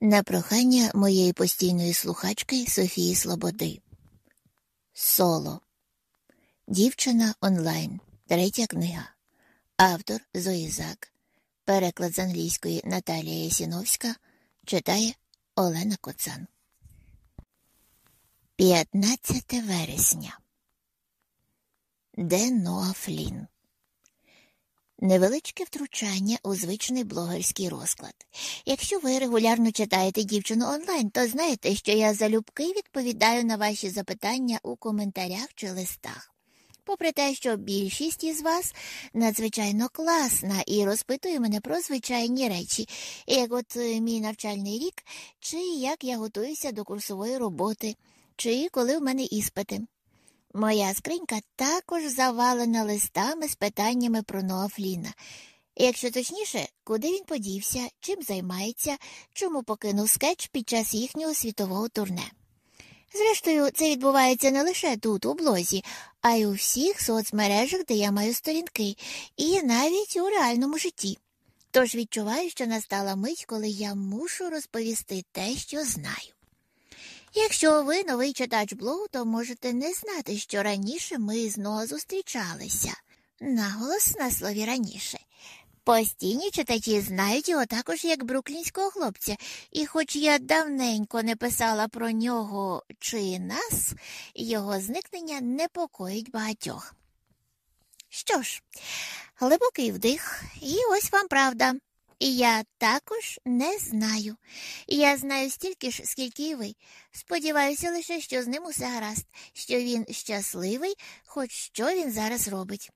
на прохання моєї постійної слухачки Софії Слободи. Соло. Дівчина онлайн. Третя книга. Автор Зоїзак. Переклад з англійської Наталія Ясіновська. Читає Олена Коцан. 15 вересня. Де Ноа Флін. Невеличке втручання у звичний блогерський розклад. Якщо ви регулярно читаєте дівчину онлайн, то знаєте, що я залюбки відповідаю на ваші запитання у коментарях чи листах. Попри те, що більшість із вас надзвичайно класна і розпитує мене про звичайні речі, як от е, мій навчальний рік, чи як я готуюся до курсової роботи, чи коли в мене іспити. Моя скринька також завалена листами з питаннями про Ноафліна. Якщо точніше, куди він подівся, чим займається, чому покинув скетч під час їхнього світового турне. Зрештою, це відбувається не лише тут, у блозі, а й у всіх соцмережах, де я маю сторінки, і навіть у реальному житті. Тож відчуваю, що настала мить, коли я мушу розповісти те, що знаю. Якщо ви новий читач блогу, то можете не знати, що раніше ми знову зустрічалися. Наголос на слові раніше. Постійні читачі знають його також як бруклінського хлопця, і хоч я давненько не писала про нього чи нас, його зникнення непокоїть багатьох. Що ж, глибокий вдих, і ось вам правда. Я також не знаю. Я знаю стільки ж, скільки і ви. Сподіваюся лише, що з ним усе гаразд, що він щасливий, хоч що він зараз робить.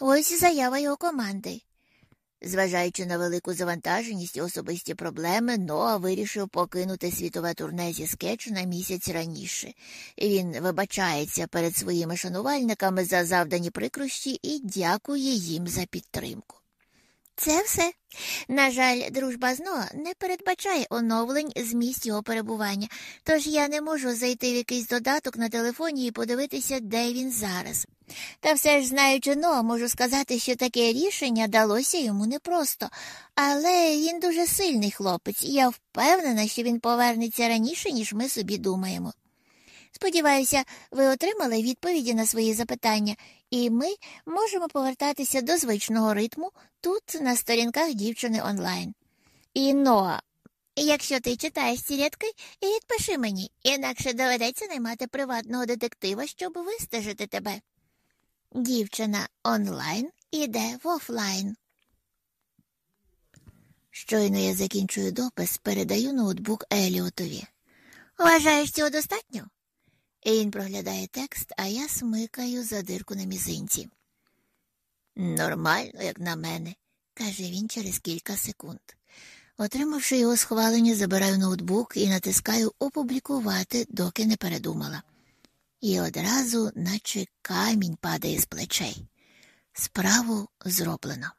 Ось заява його команди. Зважаючи на велику завантаженість і особисті проблеми, Ноа вирішив покинути світове турне зі скетчу на місяць раніше. Він вибачається перед своїми шанувальниками за завдані прикрощі і дякує їм за підтримку. Це все. На жаль, дружба з Ноа не передбачає оновлень з місць його перебування, тож я не можу зайти в якийсь додаток на телефоні і подивитися, де він зараз. Та все ж, знаючи Ноа, можу сказати, що таке рішення далося йому непросто, але він дуже сильний хлопець, і я впевнена, що він повернеться раніше, ніж ми собі думаємо. Сподіваюся, ви отримали відповіді на свої запитання, і ми можемо повертатися до звичного ритму тут, на сторінках дівчини онлайн. І Ноа, якщо ти читаєш ці рядки, відпиши мені, інакше доведеться наймати приватного детектива, щоб вистежити тебе. Дівчина онлайн іде в офлайн. Щойно я закінчую допис, передаю ноутбук Еліотові. Вважаєш цього достатньо? Він проглядає текст, а я смикаю за дирку на мізинці. Нормально, як на мене, каже він через кілька секунд. Отримавши його схвалення, забираю ноутбук і натискаю опублікувати, доки не передумала. І одразу, наче камінь падає з плечей. Справу зроблено.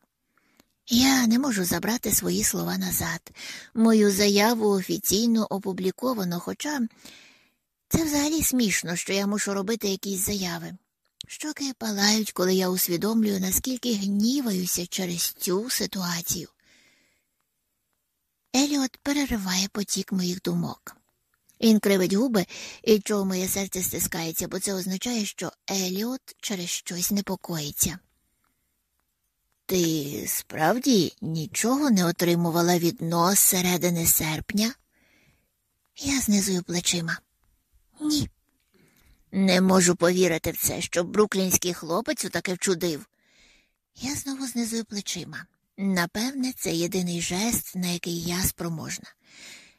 Я не можу забрати свої слова назад. Мою заяву офіційно опубліковано, хоча це взагалі смішно, що я мушу робити якісь заяви. Щоки палають, коли я усвідомлюю, наскільки гніваюся через цю ситуацію. Еліот перериває потік моїх думок. Він кривить губи, і чого моє серце стискається, бо це означає, що Еліот через щось непокоїться. Ти справді нічого не отримувала від нос середини серпня? Я знизую плечима. Ні. Не можу повірити в це, що бруклінський хлопець таке вчудив. Я знову знизую плечима. Напевне, це єдиний жест, на який я спроможна.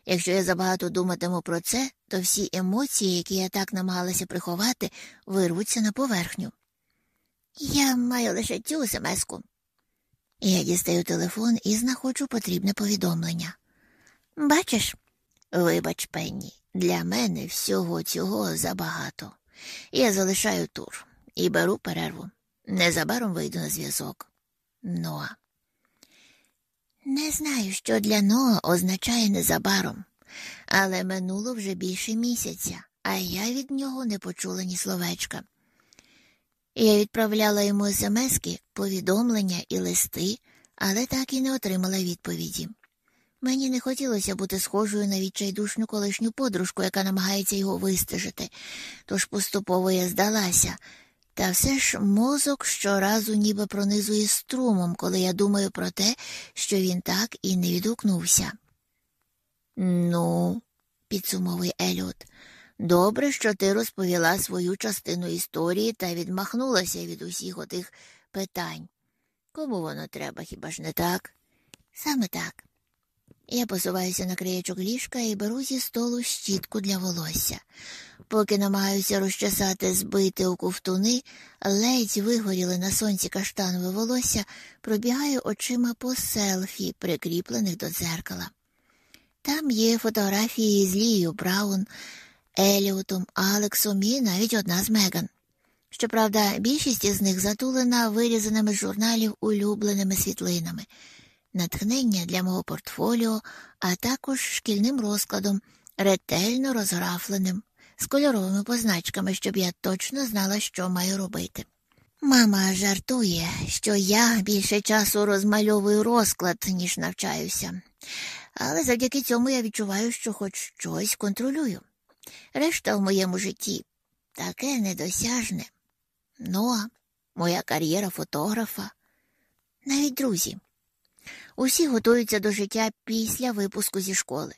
Якщо я забагато думатиму про це, то всі емоції, які я так намагалася приховати, вирвуться на поверхню. Я маю лише цю смс-ку. Я дістаю телефон і знаходжу потрібне повідомлення. Бачиш, вибач, Пенні, для мене всього цього забагато. Я залишаю тур і беру перерву. Незабаром вийду на зв'язок. Ноа. Не знаю, що для Ноа означає незабаром, але минуло вже більше місяця, а я від нього не почула ні словечка. Я відправляла йому смски, повідомлення і листи, але так і не отримала відповіді. Мені не хотілося бути схожою на відчайдушну колишню подружку, яка намагається його вистежити, тож поступово я здалася. Та все ж мозок щоразу ніби пронизує струмом, коли я думаю про те, що він так і не відгукнувся. Ну, підсумовує Еліот, добре, що ти розповіла свою частину історії та відмахнулася від усіх отих питань. Кому воно треба, хіба ж не так? Саме так. Я посуваюся на краєчок ліжка і беру зі столу щітку для волосся. Поки намагаюся розчесати збити у ковтуни, ледь вигоріли на сонці каштанове волосся, пробігаю очима по селфі, прикріплених до дзеркала. Там є фотографії з Лією Браун, Еліотом, Алексом і навіть одна з Меган. Щоправда, більшість із них затулена вирізаними з журналів улюбленими світлинами, натхнення для мого портфоліо, а також шкільним розкладом, ретельно розграфленим, з кольоровими позначками, щоб я точно знала, що маю робити. Мама жартує, що я більше часу розмальовую розклад, ніж навчаюся, але завдяки цьому я відчуваю, що хоч щось контролюю. Решта в моєму житті таке недосяжне. Ну, а моя кар'єра фотографа, навіть друзі. Усі готуються до життя після випуску зі школи.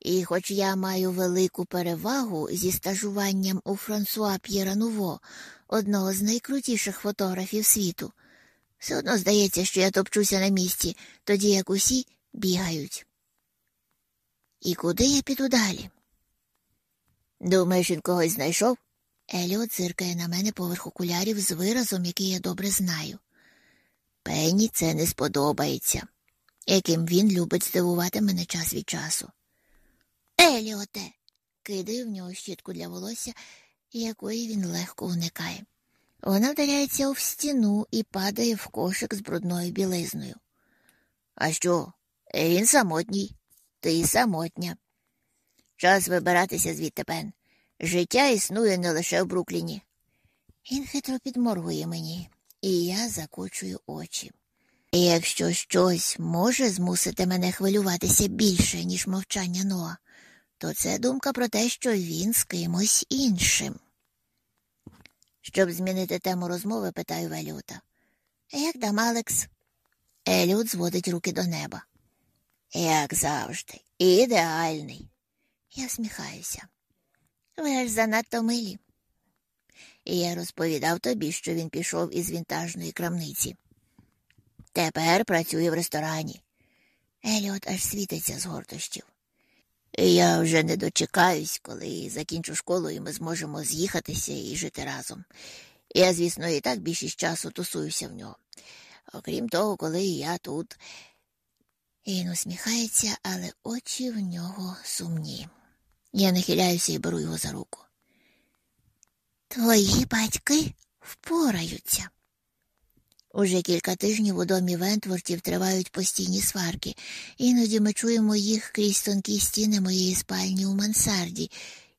І хоч я маю велику перевагу зі стажуванням у Франсуа П'єра Нуво, одного з найкрутіших фотографів світу, все одно здається, що я топчуся на місці, тоді як усі бігають. І куди я піду далі? Думаєш, він когось знайшов? Еліот зиркає на мене поверх окулярів з виразом, який я добре знаю. Пенні це не сподобається, яким він любить здивувати мене час від часу. Еліоте. кидаю в нього щітку для волосся, якої він легко уникає. Вона вдаряється в стіну і падає в кошик з брудною білизною. А що? Він самотній, ти самотня. Час вибиратися звідти пен. Життя існує не лише в Брукліні. Він хитро підморгує мені, і я закочую очі. Якщо щось може змусити мене хвилюватися більше, ніж мовчання Ноа, то це думка про те, що він з кимось іншим. Щоб змінити тему розмови, питаю Велюта. Як там Алекс? Еліот зводить руки до неба. Як завжди, ідеальний. Я всміхаюся. Ви ж занадто милі. І я розповідав тобі, що він пішов із вінтажної крамниці. Тепер працює в ресторані. Еліот аж світиться з гордощів. Я вже не дочекаюсь, коли закінчу школу, і ми зможемо з'їхатися і жити разом. Я, звісно, і так більшість часу тусуюся в нього. Окрім того, коли я тут. Він усміхається, але очі в нього сумні. Я нахиляюся і беру його за руку. Твої батьки впораються. Уже кілька тижнів у домі Вентвортів тривають постійні сварки, іноді ми чуємо їх крізь тонкі стіни моєї спальні у мансарді,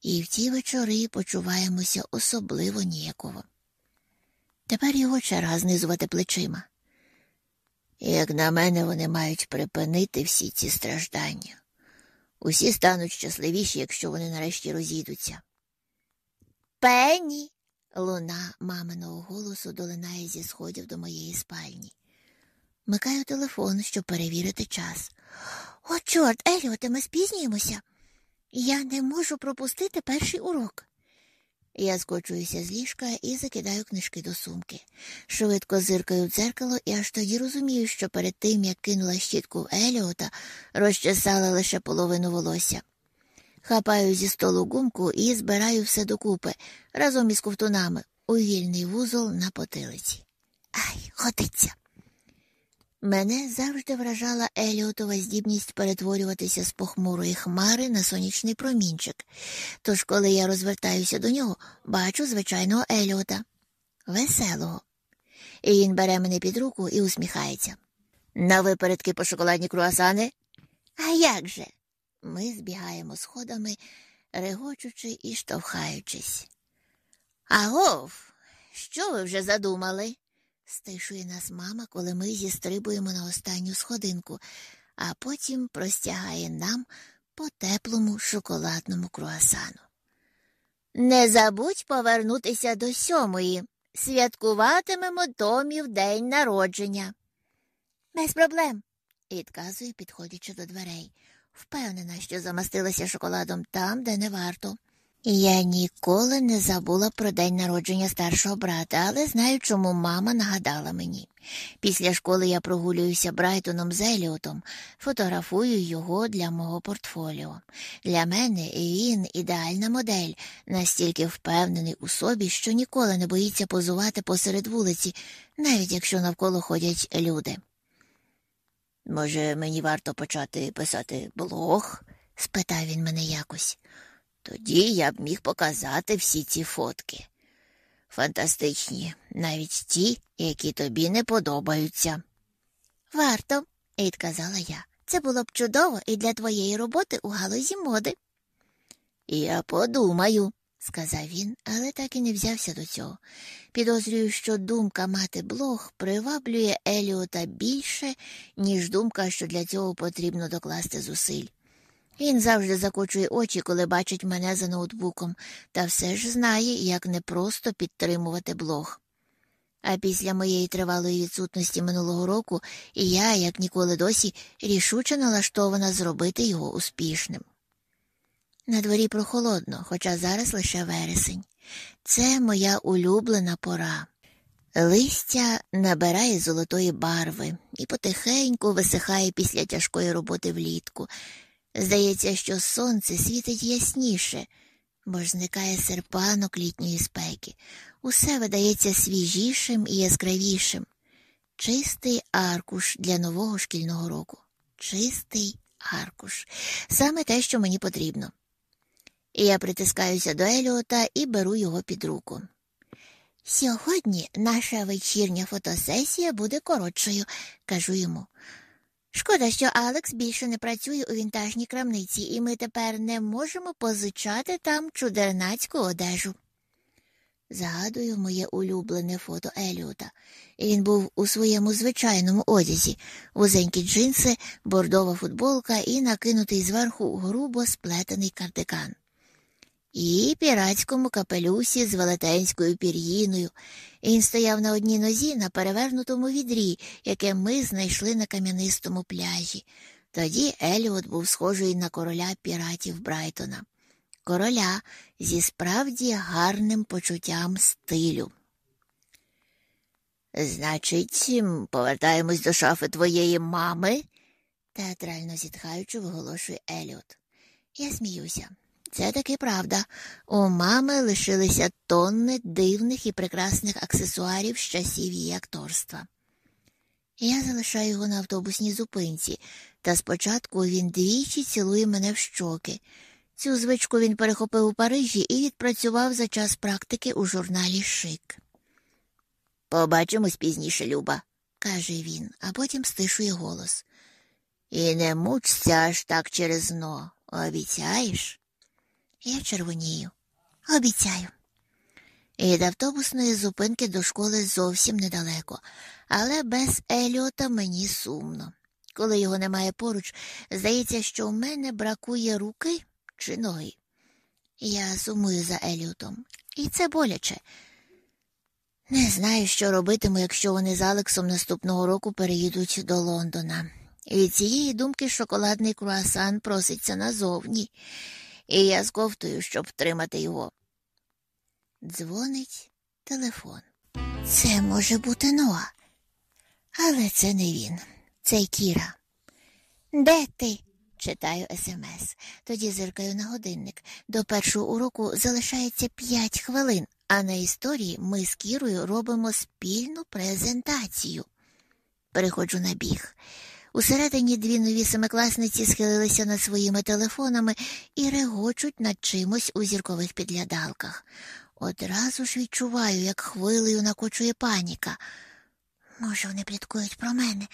і в ті вечори почуваємося особливо ніяково. Тепер його черга знизувати плечима. Як на мене, вони мають припинити всі ці страждання. Усі стануть щасливіші, якщо вони нарешті розійдуться. Пенні. Луна маминого голосу долинає зі сходів до моєї спальні. Микаю телефон, щоб перевірити час. О, чорт, Еліоте, ми спізнюємося. Я не можу пропустити перший урок. Я скочуюся з ліжка і закидаю книжки до сумки. Швидко зиркаю в дзеркало і аж тоді розумію, що перед тим, як кинула щітку Еліота, розчесала лише половину волосся. Хапаю зі столу гумку і збираю все докупи разом із ковтунами у вільний вузол на потилиці. Ай, годиться. Мене завжди вражала Еліотова здібність перетворюватися з похмурої хмари на сонячний промінчик. Тож, коли я розвертаюся до нього, бачу звичайного Еліота, веселого. І він бере мене під руку і усміхається. На випередки по шоколадні круасани? А як же? Ми збігаємо сходами, регочучи і штовхаючись. Агов, що ви вже задумали? стишує нас мама, коли ми зістрибуємо на останню сходинку, а потім простягає нам по теплому шоколадному круасану. Не забудь повернутися до сьомої. Святкуватимемо Томів день народження. Без проблем, відказує, підходячи до дверей. Впевнена, що замастилася шоколадом там, де не варто. Я ніколи не забула про день народження старшого брата, але знаю, чому мама нагадала мені. Після школи я прогулююся Брайтоном з Еліотом, фотографую його для мого портфоліо. Для мене він ідеальна модель, настільки впевнений у собі, що ніколи не боїться позувати посеред вулиці, навіть якщо навколо ходять люди. Може, мені варто почати писати блог? спитав він мене якось. Тоді я б міг показати всі ці фотки. Фантастичні, навіть ті, які тобі не подобаються. Варто, відказала я. Це було б чудово і для твоєї роботи у галузі моди. Я подумаю, сказав він, але так і не взявся до цього. Підозрюю, що думка мати блог приваблює Еліота більше, ніж думка, що для цього потрібно докласти зусиль. Він завжди закочує очі, коли бачить мене за ноутбуком, та все ж знає, як непросто підтримувати блог. А після моєї тривалої відсутності минулого року і я, як ніколи досі, рішуче налаштована зробити його успішним. На дворі прохолодно, хоча зараз лише вересень. Це моя улюблена пора. Листя набирає золотої барви і потихеньку висихає після тяжкої роботи влітку. Здається, що сонце світить ясніше, бо ж зникає серпанок літньої спеки. Усе видається свіжішим і яскравішим. Чистий аркуш для нового шкільного року. Чистий аркуш. Саме те, що мені потрібно. Я притискаюся до Еліота і беру його під руку. Сьогодні наша вечірня фотосесія буде коротшою, кажу йому. Шкода, що Алекс більше не працює у вінтажній крамниці, і ми тепер не можемо позичати там чудернацьку одежу. Згадую моє улюблене фото Еліота. Він був у своєму звичайному одязі, вузенькі джинси, бордова футболка і накинутий зверху грубо сплетений кардиган і піратському капелюсі з велетенською пір'їною. Він стояв на одній нозі на перевернутому відрі, яке ми знайшли на кам'янистому пляжі. Тоді Еліот був схожий на короля піратів Брайтона, короля зі справді гарним почуттям стилю. Значить, повертаємось до шафи твоєї мами, театрально зітхаючи, виголошує Еліот. Я сміюся. Це таки правда. У мами лишилися тонни дивних і прекрасних аксесуарів з часів її акторства. Я залишаю його на автобусній зупинці, та спочатку він двічі цілує мене в щоки. Цю звичку він перехопив у Парижі і відпрацював за час практики у журналі Шик. Побачимось пізніше, Люба, каже він, а потім стишує голос. І не мучся аж так через но. Обіцяєш? Я червонію. Обіцяю. Від автобусної зупинки до школи зовсім недалеко, але без Еліота мені сумно. Коли його немає поруч, здається, що в мене бракує руки чи ноги. Я сумую за Еліотом, і це боляче. Не знаю, що робитиму, якщо вони з Алексом наступного року переїдуть до Лондона. Від цієї думки шоколадний круасан проситься назовні і я сковтую, щоб втримати його. Дзвонить телефон. Це може бути Ноа, але це не він, це Кіра. Де ти? читаю смс. Тоді зиркаю на годинник. До першого уроку залишається п'ять хвилин, а на історії ми з Кірою робимо спільну презентацію. Переходжу на біг. Усередині дві нові семикласниці схилилися над своїми телефонами і регочуть над чимось у зіркових підглядалках. Одразу ж відчуваю, як хвилею накочує паніка. Може, вони пліткують про мене.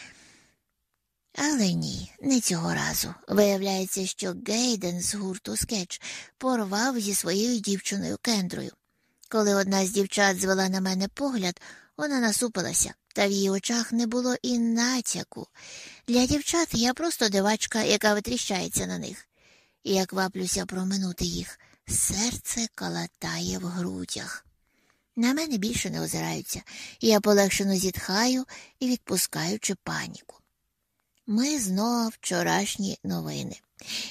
Але ні, не цього разу. Виявляється, що Гейден з гурту скетч порвав зі своєю дівчиною Кендрою. Коли одна з дівчат звела на мене погляд, вона насупилася та в її очах не було і натяку. Для дівчат я просто дивачка, яка витріщається на них. І я кваплюся проминути їх. Серце калатає в грудях. На мене більше не озираються, і я полегшено зітхаю і відпускаючи паніку. Ми знов вчорашні новини.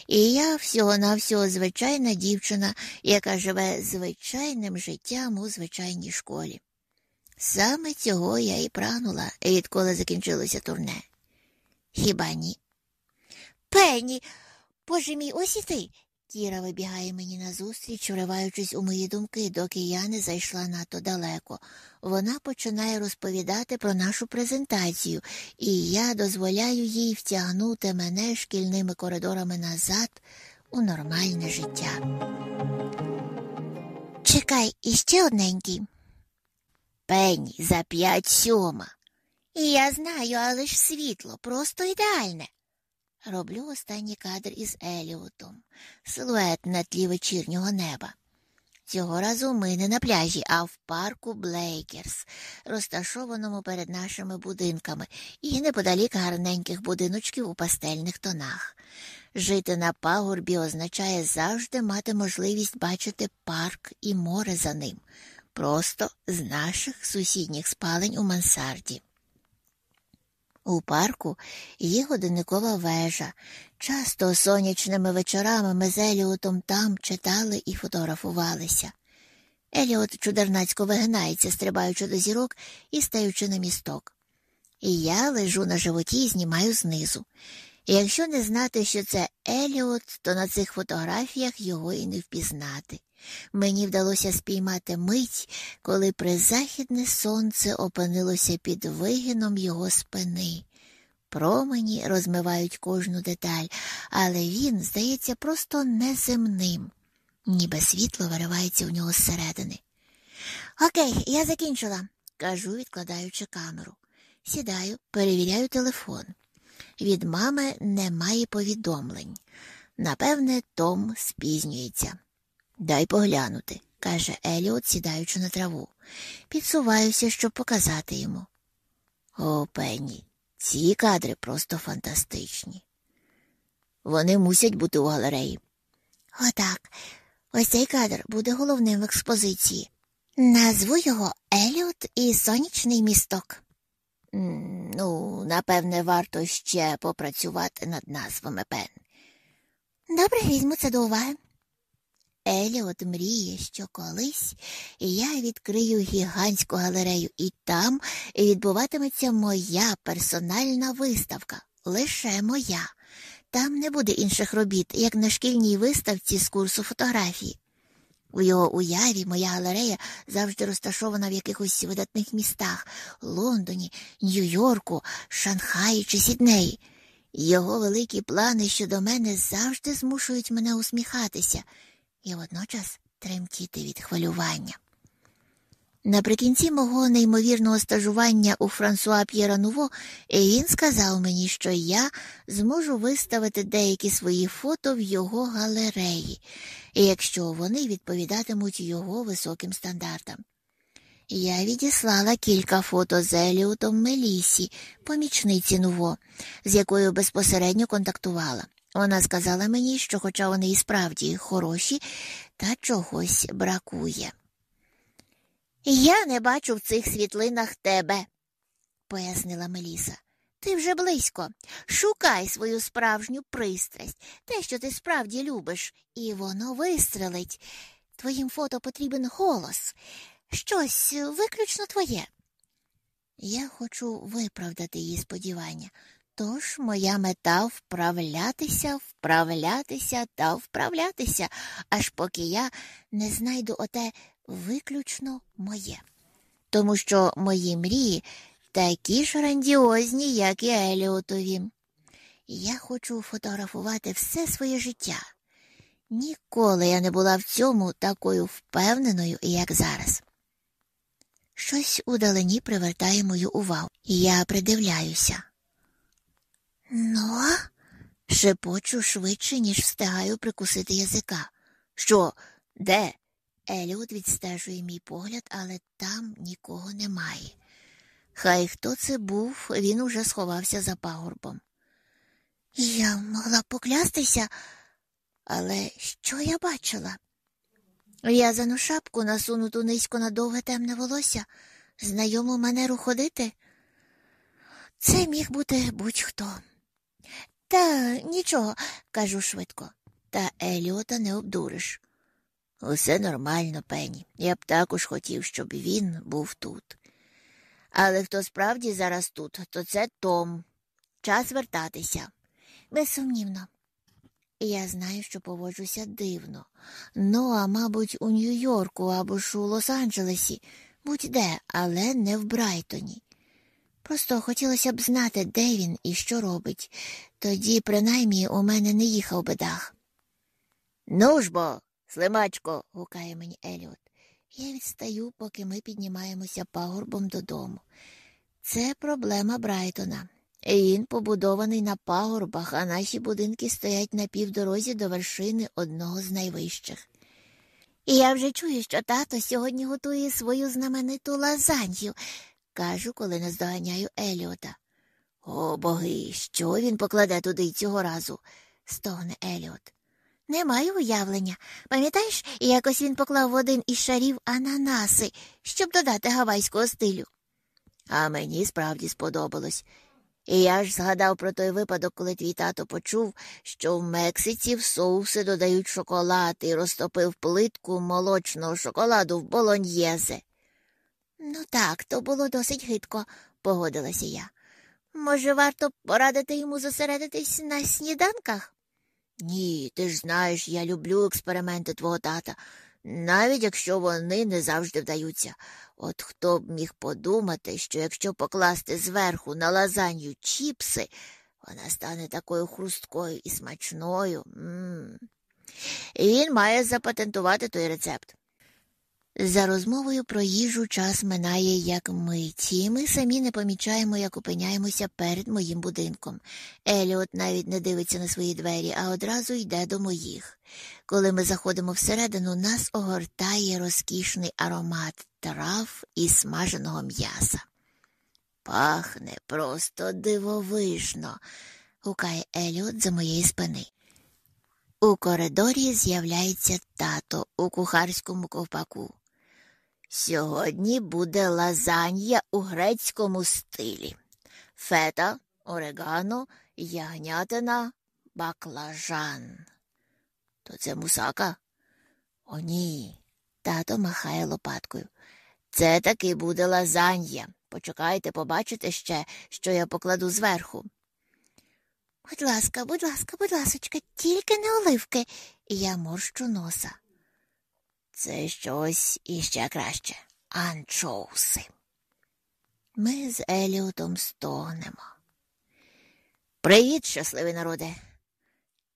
І я всього-навсього звичайна дівчина, яка живе звичайним життям у звичайній школі. Саме цього я і прагнула, відколи закінчилося турне. Хіба ні? Пенні, боже мій, ось і ти. Кіра вибігає мені назустріч, вриваючись у мої думки, доки я не зайшла надто далеко. Вона починає розповідати про нашу презентацію, і я дозволяю їй втягнути мене шкільними коридорами назад у нормальне життя. Чекай, іще одненький. Пенні, за п'ять сьома. І Я знаю, але ж світло, просто ідеальне. Роблю останній кадр із Еліотом, силует на тлі вечірнього неба. Цього разу ми не на пляжі, а в парку Блейкерс, розташованому перед нашими будинками, і неподалік гарненьких будиночків у пастельних тонах. Жити на пагорбі означає завжди мати можливість бачити парк і море за ним, просто з наших сусідніх спалень у мансарді. У парку є годинникова вежа. Часто сонячними вечорами ми з Еліотом там читали і фотографувалися. Еліот чудернацько вигинається, стрибаючи до зірок і стаючи на місток. І я лежу на животі і знімаю знизу. І якщо не знати, що це Еліот, то на цих фотографіях його і не впізнати. Мені вдалося спіймати мить, коли призахідне сонце опинилося під вигином його спини. Промені розмивають кожну деталь, але він, здається, просто неземним, ніби світло виривається у нього зсередини. Окей, я закінчила, кажу, відкладаючи камеру. Сідаю, перевіряю телефон. Від мами немає повідомлень. Напевне, Том спізнюється. Дай поглянути, каже Еліот, сідаючи на траву. Підсуваюся, щоб показати йому. О, Пенні, ці кадри просто фантастичні. Вони мусять бути у галереї. Отак. Ось цей кадр буде головним в експозиції. Назву його Еліот і сонячний місток. Ну, напевне, варто ще попрацювати над назвами Пен. Добре, візьму це до уваги. Еліот мріє, що колись я відкрию гігантську галерею, і там відбуватиметься моя персональна виставка, лише моя. Там не буде інших робіт, як на шкільній виставці з курсу фотографії. У його уяві моя галерея завжди розташована в якихось видатних містах Лондоні, Нью-Йорку, Шанхаї чи Сіднеї. Його великі плани щодо мене завжди змушують мене усміхатися і водночас тремтіти від хвилювання. Наприкінці мого неймовірного стажування у Франсуа П'єра Нуво він сказав мені, що я зможу виставити деякі свої фото в його галереї, якщо вони відповідатимуть його високим стандартам. Я відіслала кілька фото з Еліотом Мелісі, помічниці Нуво, з якою безпосередньо контактувала. Вона сказала мені, що, хоча вони і справді хороші, та чогось бракує. Я не бачу в цих світлинах тебе, пояснила Меліса. Ти вже близько. Шукай свою справжню пристрасть, те, що ти справді любиш, і воно вистрелить. Твоїм фото потрібен голос, щось виключно твоє. Я хочу виправдати її сподівання. Тож моя мета вправлятися, вправлятися та вправлятися, аж поки я не знайду оте виключно моє. Тому що мої мрії такі ж грандіозні, як і Еліотові. Я хочу фотографувати все своє життя. Ніколи я не була в цьому такою впевненою, як зараз. Щось удалені привертає мою увагу, і я придивляюся. Ну, шепочу швидше, ніж встигаю прикусити язика. Що, де? Еліот відстежує мій погляд, але там нікого немає. Хай хто це був, він уже сховався за пагорбом. Я могла поклястися, але що я бачила? В'язану шапку, насунуту низько на довге темне волосся, знайому манеру ходити. Це міг бути будь-хто. Та нічого, кажу швидко, та Еліота не обдуриш. Усе нормально, пені. Я б також хотів, щоб він був тут. Але хто справді зараз тут, то це Том. Час вертатися. Безсумнівно. Я знаю, що поводжуся дивно. Ну, а мабуть, у Нью-Йорку або ж у Лос-Анджелесі, будь-де, але не в Брайтоні. Просто хотілося б знати, де він і що робить. Тоді, принаймні, у мене не їхав би дах. Ну ж бо, слимачко, гукає мені Еліот. Я відстаю, поки ми піднімаємося пагорбом додому. Це проблема Брайтона. Він побудований на пагорбах, а наші будинки стоять на півдорозі до вершини одного з найвищих. І я вже чую, що тато сьогодні готує свою знамениту лазанью, кажу, коли наздоганяю Еліота. О, боги, що він покладе туди цього разу? стогне Еліот. Не маю уявлення. Пам'ятаєш, якось він поклав в один із шарів ананаси, щоб додати гавайського стилю. А мені справді сподобалось. І я ж згадав про той випадок, коли твій тато почув, що в Мексиці в соуси додають шоколад і розтопив плитку молочного шоколаду в болоньєзе. Ну так, то було досить гидко, погодилася я. Може, варто порадити йому зосередитись на сніданках? Ні, ти ж знаєш, я люблю експерименти твого тата, навіть якщо вони не завжди вдаються. От хто б міг подумати, що якщо покласти зверху на лазанью чіпси, вона стане такою хрусткою і смачною. М -м -м. І він має запатентувати той рецепт. За розмовою про їжу час минає як мить, і ми самі не помічаємо, як опиняємося перед моїм будинком. Еліот навіть не дивиться на свої двері, а одразу йде до моїх. Коли ми заходимо всередину, нас огортає розкішний аромат трав і смаженого м'яса. Пахне просто дивовижно, гукає Еліот за моєї спини. У коридорі з'являється тато у кухарському ковпаку. Сьогодні буде лазанья у грецькому стилі. Фета, орегано, ягнятина, баклажан. То це мусака? О, ні. Тато махає лопаткою. Це таки буде лазанья. Почекайте, побачите ще, що я покладу зверху. Будь ласка, будь ласка, будь ласочка, тільки не оливки, я морщу носа. Це щось іще краще. Анчоуси. Ми з Еліотом стогнемо. Привіт, щасливий народе.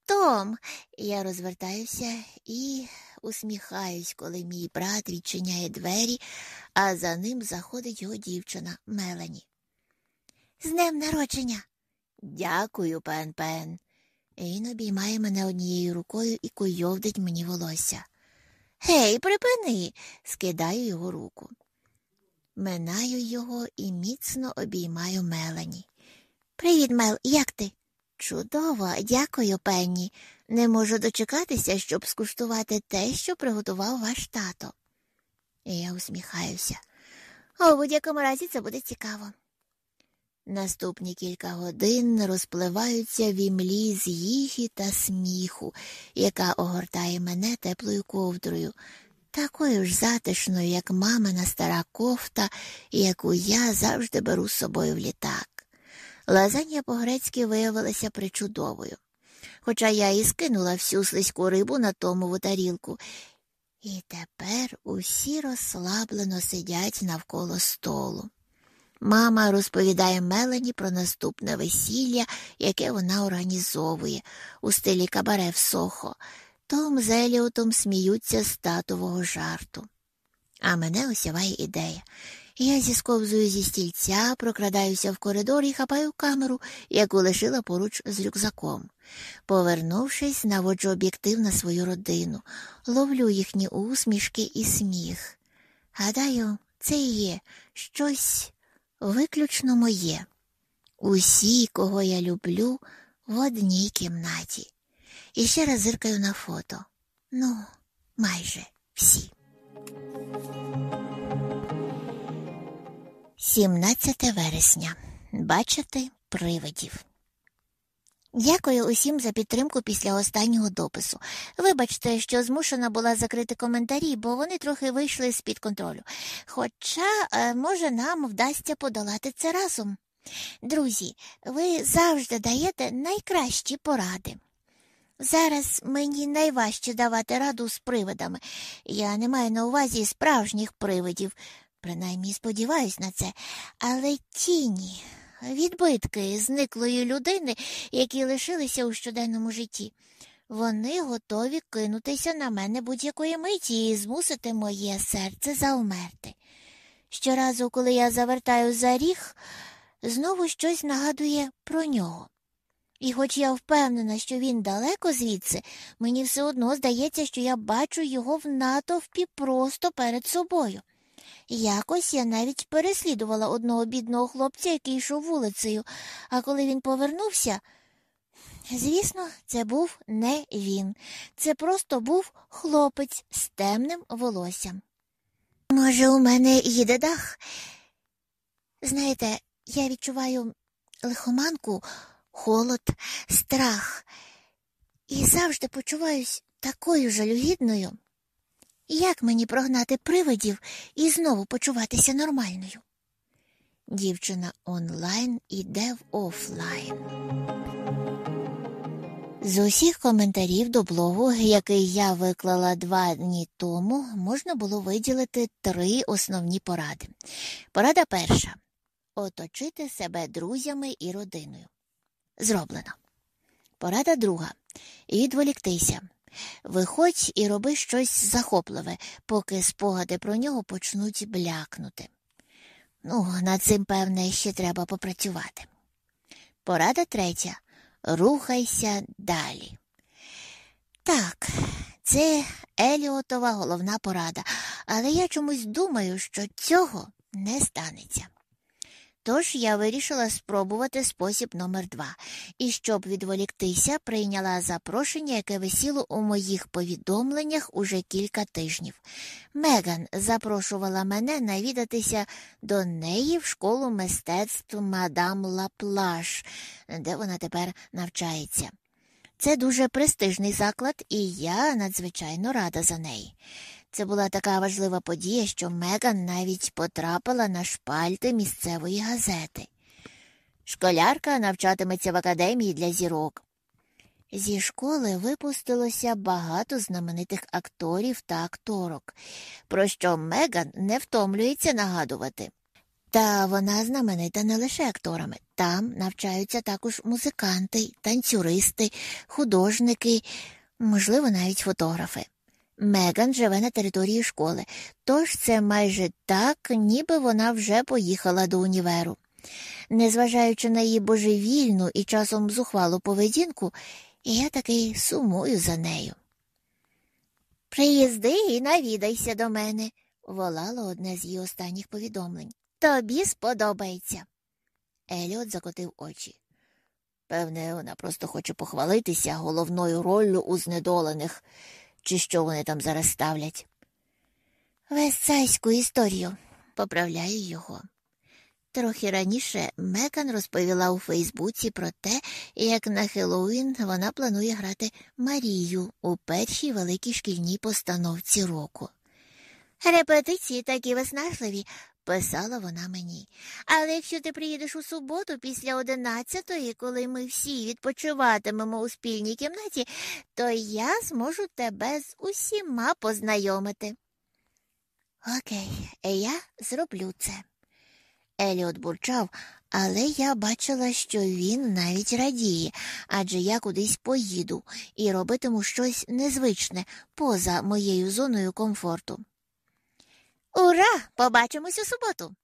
Том, я розвертаюся і усміхаюсь, коли мій брат відчиняє двері, а за ним заходить його дівчина Мелані. З днем народження. Дякую, пен пен. Він обіймає мене однією рукою і куйовдить мені волосся. Гей, припини, скидаю його руку. Минаю його і міцно обіймаю Мелані. Привіт, Мел, як ти? Чудово, дякую, Пенні. Не можу дочекатися, щоб скуштувати те, що приготував ваш тато. Я усміхаюся. У будь-якому разі це буде цікаво. Наступні кілька годин розпливаються в імлі з їхі та сміху, яка огортає мене теплою ковдрою, такою ж затишною, як мамина стара кофта, яку я завжди беру з собою в літак. Лазанья по-грецьки виявилася причудовою, хоча я і скинула всю слизьку рибу на Томову тарілку. І тепер усі розслаблено сидять навколо столу. Мама розповідає Мелані про наступне весілля, яке вона організовує у стилі кабаре в Сохо. Том з Еліотом сміються з татового жарту. А мене осяває ідея. Я зісковзую зі стільця, прокрадаюся в коридор і хапаю камеру, яку лишила поруч з рюкзаком. Повернувшись, наводжу об'єктив на свою родину, ловлю їхні усмішки і сміх. Гадаю, це і є щось виключно моє. Усі, кого я люблю, в одній кімнаті. І ще раз зиркаю на фото. Ну, майже всі. 17 вересня. Бачити привидів. Дякую усім за підтримку після останнього допису. Вибачте, що змушена була закрити коментарі, бо вони трохи вийшли з під контролю. Хоча, е, може, нам вдасться подолати це разом. Друзі, ви завжди даєте найкращі поради. Зараз мені найважче давати раду з привидами. Я не маю на увазі справжніх привидів, принаймні сподіваюсь на це, але тіні, відбитки зниклої людини, які лишилися у щоденному житті. Вони готові кинутися на мене будь-якої миті і змусити моє серце заумерти. Щоразу, коли я завертаю за ріг, знову щось нагадує про нього. І хоч я впевнена, що він далеко звідси, мені все одно здається, що я бачу його в натовпі просто перед собою. Якось я навіть переслідувала одного бідного хлопця, який йшов вулицею, а коли він повернувся, звісно, це був не він. Це просто був хлопець з темним волоссям. Може, у мене їде дах? Знаєте, я відчуваю лихоманку, холод, страх і завжди почуваюсь такою жалюгідною. Як мені прогнати привидів і знову почуватися нормальною? Дівчина онлайн іде в офлайн. З усіх коментарів до блогу, який я виклала два дні тому, можна було виділити три основні поради. Порада перша оточити себе друзями і родиною. Зроблено. Порада друга відволіктися. Виходь і роби щось захопливе, поки спогади про нього почнуть блякнути. Ну, над цим, певне, ще треба попрацювати. Порада третя рухайся далі. Так, це Еліотова головна порада, але я чомусь думаю, що цього не станеться. Тож я вирішила спробувати спосіб номер два і, щоб відволіктися, прийняла запрошення, яке висіло у моїх повідомленнях уже кілька тижнів. Меган запрошувала мене навідатися до неї в школу мистецтв мадам Лаплаш, де вона тепер навчається. Це дуже престижний заклад, і я надзвичайно рада за неї. Це була така важлива подія, що Меган навіть потрапила на шпальти місцевої газети. Школярка навчатиметься в академії для зірок. Зі школи випустилося багато знаменитих акторів та акторок, про що Меган не втомлюється нагадувати. Та вона знаменита не лише акторами. Там навчаються також музиканти, танцюристи, художники, можливо, навіть фотографи. Меган живе на території школи, тож це майже так, ніби вона вже поїхала до універу. Незважаючи на її божевільну і часом зухвалу поведінку, я таки сумую за нею. Приїзди і навідайся до мене, волало одне з її останніх повідомлень. Тобі сподобається. Еліот закотив очі. Певне, вона просто хоче похвалитися головною роллю у знедолених чи що вони там зараз ставлять. Весцайську історію, поправляю його. Трохи раніше Мекан розповіла у Фейсбуці про те, як на Хеллоуін вона планує грати Марію у першій великій шкільній постановці року. Репетиції такі виснажливі, писала вона мені. Але якщо ти приїдеш у суботу після одинадцятої, коли ми всі відпочиватимемо у спільній кімнаті, то я зможу тебе з усіма познайомити. Окей, я зроблю це. Еліот бурчав, але я бачила, що він навіть радіє, адже я кудись поїду і робитиму щось незвичне поза моєю зоною комфорту. Ура! Побачимось у суботу.